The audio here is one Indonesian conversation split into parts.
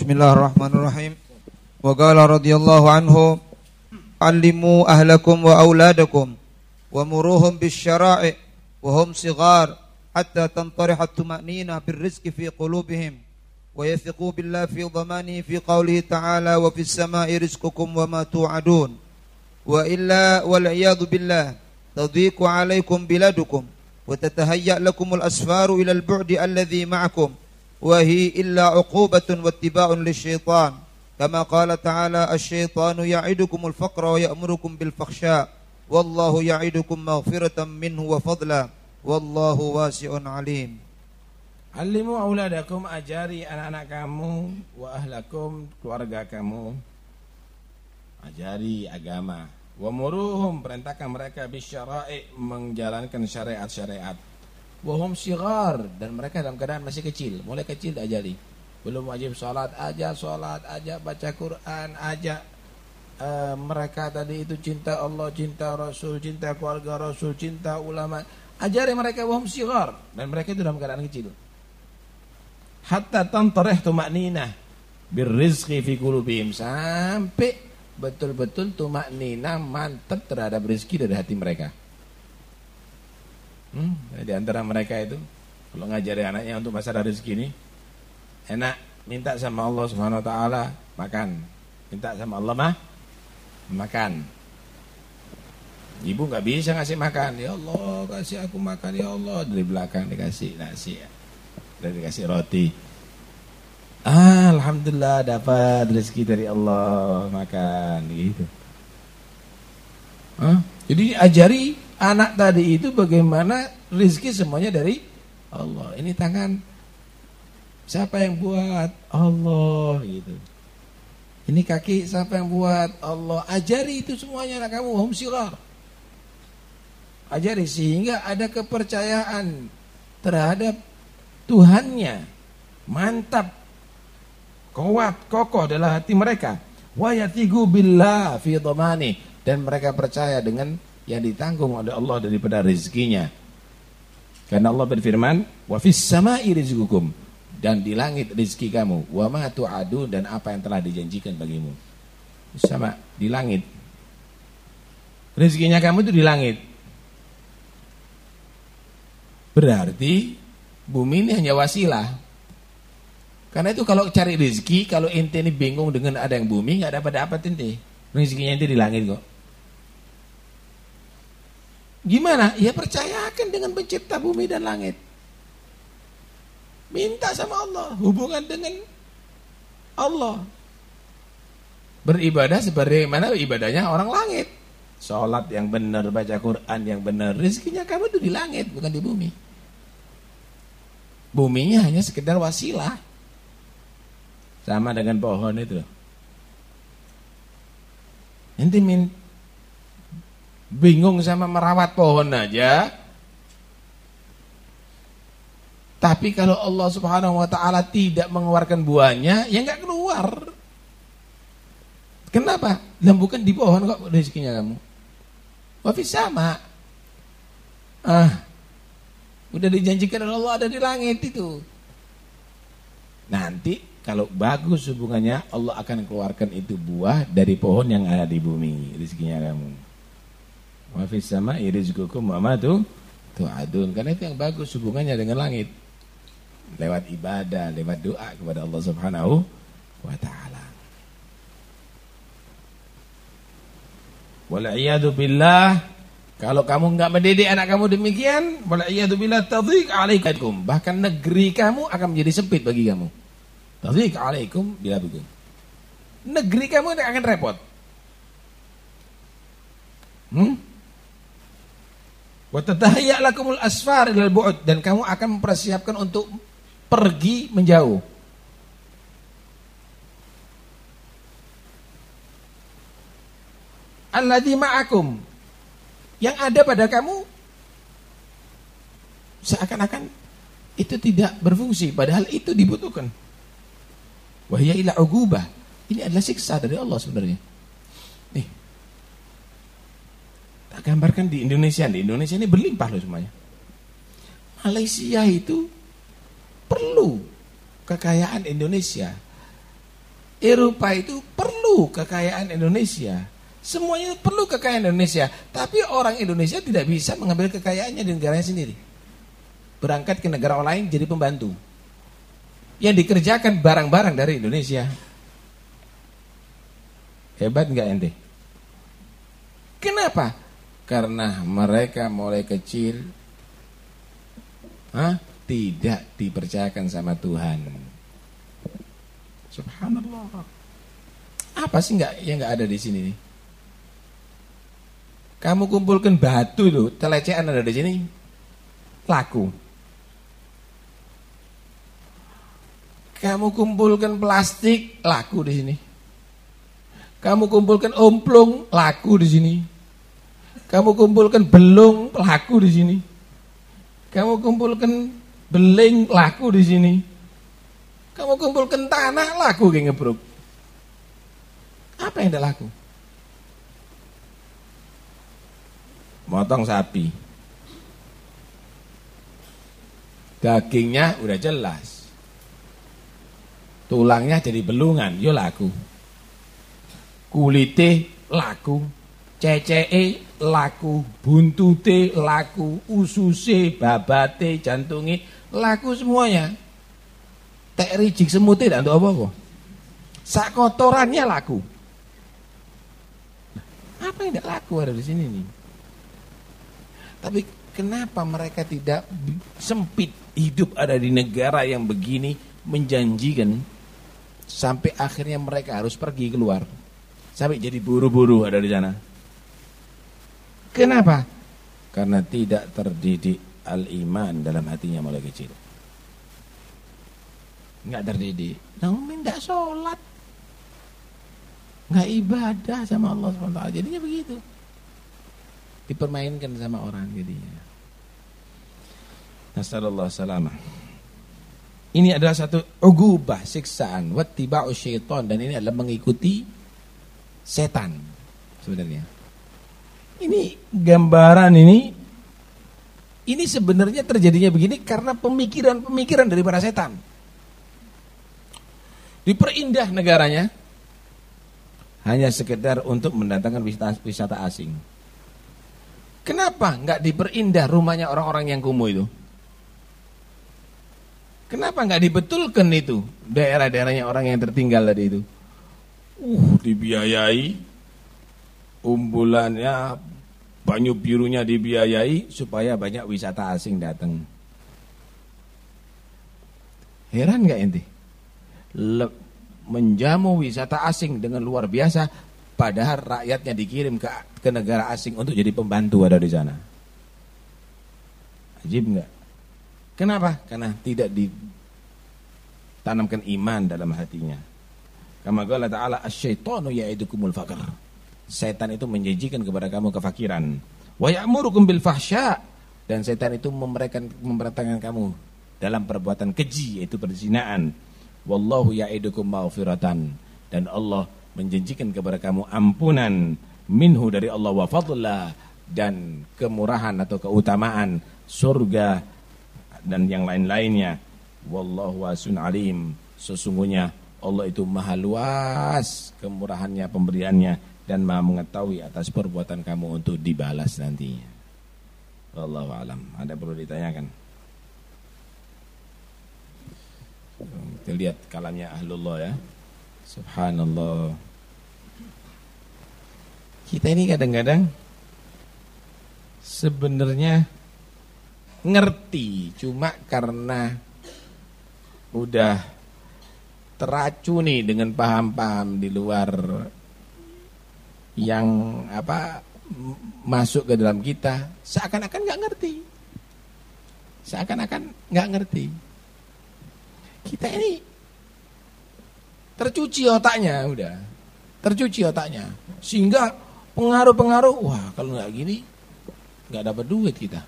Bismillahirrahmanirrahim. Wa qala radhiyallahu anhu Allimu ahlakum wa auladakum wa muruhum bisyara'i wa hum sighar hatta tantariha at-tumanina birrizqi fi qulubihim wa yathiqu billahi fi dhamanihi fi qawlihi ta'ala wa fis sama'i rizqukum wa ma tu'adun wa illa wal iyadu billah tadhiqu 'alaykum biladukum وتتهيأ لكم الأسفار إلى البعد الذي معكم وهي إلا عقوبة واتباع للشيطان كما قال تعالى الشيطان يعدكم الفقر ويأمركم بالفحشاء والله يعدكم مغفرة منه وفضلا والله واسع عليم Alimu auladakum ajari anak-anak kamu wa ahlakum keluarga kamu. Ajari agama. Wa muruhum perintahkan mereka bisyara'i menjalankan syariat-syariat. Wa hum syighar dan mereka dalam keadaan masih kecil, mulai kecil diajari. Belum wajib salat aja, salat aja, baca Quran aja. Uh, mereka tadi itu cinta Allah, cinta Rasul, cinta keluarga Rasul, cinta ulama. Ajari mereka wahum syighar dan mereka itu dalam keadaan kecil hatta tantarih tumakninah birrizqi fi qulubihim sampai betul-betul tumakninah mantap terhadap rezeki dari hati mereka. Hmm, di antara mereka itu kalau ngajari anaknya untuk masalah rezeki ini enak minta sama Allah Subhanahu wa taala makan. Minta sama Allah mah makan. Ibu nggak bisa ngasih makan. Ya Allah, kasih aku makan ya Allah. Dari belakang dikasih nasi. Dan dikasih roti. Ah, Alhamdulillah dapat rezeki dari Allah makan gitu. Hah? Jadi ajari anak tadi itu bagaimana rezeki semuanya dari Allah. Ini tangan siapa yang buat? Allah gitu. Ini kaki siapa yang buat? Allah. Ajari itu semuanya anak kamu hum sigar. Ajari sehingga ada kepercayaan terhadap Tuhannya. Mantap. Kuat, kokoh dalam hati mereka. Wa yathigu billah fi dan mereka percaya dengan yang ditanggung oleh Allah daripada rezekinya. Karena Allah berfirman, "Wa fis sama'i rizqukum." Dan di langit rezeki kamu, wa ma tu'adu dan apa yang telah dijanjikan bagimu. Sama di langit. Rezekinya kamu itu di langit. Berarti bumi ini hanya wasilah. Karena itu kalau cari rezeki, kalau ente ini bingung dengan ada yang bumi, nggak dapat dapat ente. Rezekinya ente di langit kok. Gimana? Ya percayakan dengan pencipta bumi dan langit. Minta sama Allah, hubungan dengan Allah. Beribadah sebagaimana ibadahnya orang langit. Sholat yang benar, baca Quran yang benar, rezekinya kamu itu di langit, bukan di bumi. Buminya hanya sekedar wasilah. Sama dengan pohon itu. Nanti bingung sama merawat pohon aja. Tapi kalau Allah Subhanahu wa taala tidak mengeluarkan buahnya, ya nggak keluar. Kenapa? Lah bukan di pohon kok rezekinya kamu. Wafis sama. Ah, Udah dijanjikan oleh Allah ada di langit itu. Nanti kalau bagus hubungannya Allah akan keluarkan itu buah dari pohon yang ada di bumi rezekinya kamu. Wa fis sama rizqukum wa ma tu tu'adun. Karena itu yang bagus hubungannya dengan langit. Lewat ibadah, lewat doa kepada Allah Subhanahu wa taala. Wal billah kalau kamu enggak mendidik anak kamu demikian, wala'iyadzubillah tadhiq alaikum. Bahkan negeri kamu akan menjadi sempit bagi kamu. Tadhiq alaikum bila begitu. Negeri kamu akan repot. Hmm? Wa asfar ilal dan kamu akan mempersiapkan untuk pergi menjauh. Alladzi ma'akum. Yang ada pada kamu seakan-akan itu tidak berfungsi. Padahal itu dibutuhkan. Wahya ila ugubah. Ini adalah siksa dari Allah sebenarnya. Nih gambarkan di Indonesia di Indonesia ini berlimpah loh semuanya Malaysia itu perlu kekayaan Indonesia Eropa itu perlu kekayaan Indonesia. Semuanya perlu kekayaan Indonesia. Tapi orang Indonesia tidak bisa mengambil kekayaannya di negaranya sendiri. Berangkat ke negara lain jadi pembantu. Yang dikerjakan barang-barang dari Indonesia. Hebat nggak ente? Kenapa? Karena mereka mulai kecil Hah? tidak dipercayakan sama Tuhan. Subhanallah. Apa sih nggak yang nggak ada di sini nih? Kamu kumpulkan batu loh, telecehan ada di sini. Laku. Kamu kumpulkan plastik, laku di sini. Kamu kumpulkan omplung, laku di sini. Kamu kumpulkan belung, laku di sini. Kamu kumpulkan beling, laku di sini. Kamu kumpulkan tanah, laku kayak ngebruk. Apa yang tidak laku? Motong sapi. Dagingnya udah jelas. Tulangnya jadi belungan, yo laku. Kulite laku. Cecee laku, buntute laku, ususe, babate, jantungi laku semuanya. Tek rijik semute tidak untuk apa kok. Sak kotorannya laku. Apa yang tidak laku ada di sini nih? Tapi kenapa mereka tidak sempit hidup ada di negara yang begini menjanjikan sampai akhirnya mereka harus pergi keluar. Sampai jadi buru-buru ada di sana. Kenapa? Karena tidak terdidik al-iman dalam hatinya mulai kecil. Enggak terdidik. Namun tidak sholat. Enggak ibadah sama Allah SWT. Jadinya begitu. Dipermainkan sama orang jadinya. Nasallallahu salamah. Ini adalah satu ugubah, siksaan, wattiba'u syaitan dan ini adalah mengikuti setan sebenarnya. Ini gambaran ini ini sebenarnya terjadinya begini karena pemikiran-pemikiran dari para setan. Diperindah negaranya hanya sekedar untuk mendatangkan wisata, wisata asing. Kenapa nggak diperindah rumahnya orang-orang yang kumuh itu? Kenapa nggak dibetulkan itu daerah-daerahnya orang yang tertinggal tadi itu? Uh, dibiayai umbulannya banyu birunya dibiayai supaya banyak wisata asing datang. Heran nggak ente? menjamu wisata asing dengan luar biasa, padahal rakyatnya dikirim ke ke negara asing untuk jadi pembantu ada di sana. Ajib nggak? Kenapa? Karena tidak ditanamkan iman dalam hatinya. Kama qala ta'ala asyaitonu ya'idukumul faqr. Setan itu menjanjikan kepada kamu kefakiran. Wa ya'murukum bil fahsya dan setan itu memberatkan kamu dalam perbuatan keji yaitu perzinaan. Wallahu ya'idukum maghfiratan dan Allah menjanjikan kepada kamu ampunan minhu dari Allah wa fadla dan kemurahan atau keutamaan surga dan yang lain-lainnya. Wallahu wasun alim. Sesungguhnya Allah itu maha luas kemurahannya, pemberiannya dan maha mengetahui atas perbuatan kamu untuk dibalas nantinya. Wallahu alam. Ada perlu ditanyakan? Kita lihat kalamnya ahlullah ya. Subhanallah. Kita ini kadang-kadang sebenarnya ngerti cuma karena udah teracuni dengan paham-paham di luar yang apa masuk ke dalam kita seakan-akan nggak ngerti. Seakan-akan nggak ngerti. Kita ini tercuci otaknya udah. Tercuci otaknya. Sehingga pengaruh-pengaruh wah kalau nggak gini nggak dapat duit kita.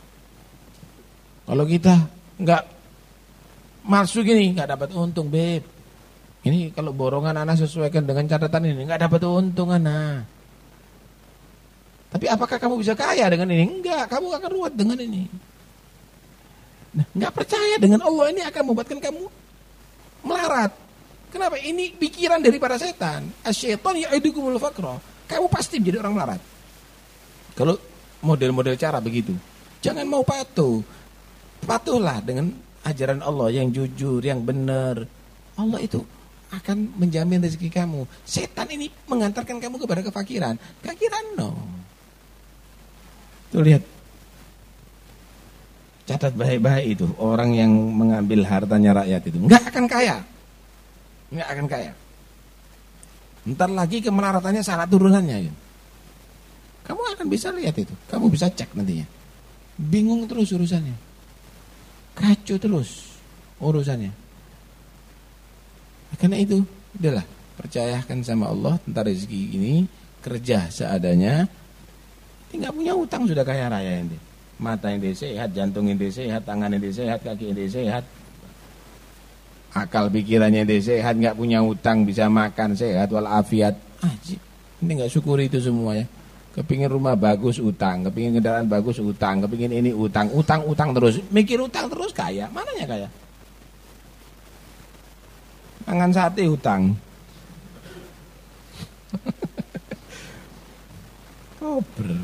Kalau kita nggak masuk gini nggak dapat untung beb. Ini kalau borongan anak sesuaikan dengan catatan ini nggak dapat untung anak tapi apakah kamu bisa kaya dengan ini? Enggak, kamu akan ruwet dengan ini. Nah, enggak percaya dengan Allah ini akan membuatkan kamu melarat. Kenapa? Ini pikiran daripada setan. Asyaiton ya'idukumul faqra. Kamu pasti menjadi orang melarat. Kalau model-model cara begitu. Jangan mau patuh. Patuhlah dengan ajaran Allah yang jujur, yang benar. Allah itu akan menjamin rezeki kamu. Setan ini mengantarkan kamu kepada kefakiran. Kefakiran no. Tuh lihat. Catat baik-baik itu. Orang yang mengambil hartanya rakyat itu. Enggak akan kaya nggak akan kaya. Ntar lagi kemelaratannya sangat turunannya. Ya. Kamu akan bisa lihat itu. Kamu bisa cek nantinya. Bingung terus urusannya. Kacau terus urusannya. Karena itu, udahlah. Percayakan sama Allah tentang rezeki ini. Kerja seadanya. Tinggal punya utang sudah kaya raya ini. Mata dia sehat, jantung dia sehat, tangan dia sehat, kaki dia sehat akal pikirannya dia sehat, nggak punya utang, bisa makan sehat walafiat. Ajib. Ini nggak syukuri itu semua ya. Kepingin rumah bagus utang, kepingin kendaraan bagus utang, kepingin ini utang, utang, utang terus. Mikir utang terus kaya, mananya kaya? Mangan sate utang. obra.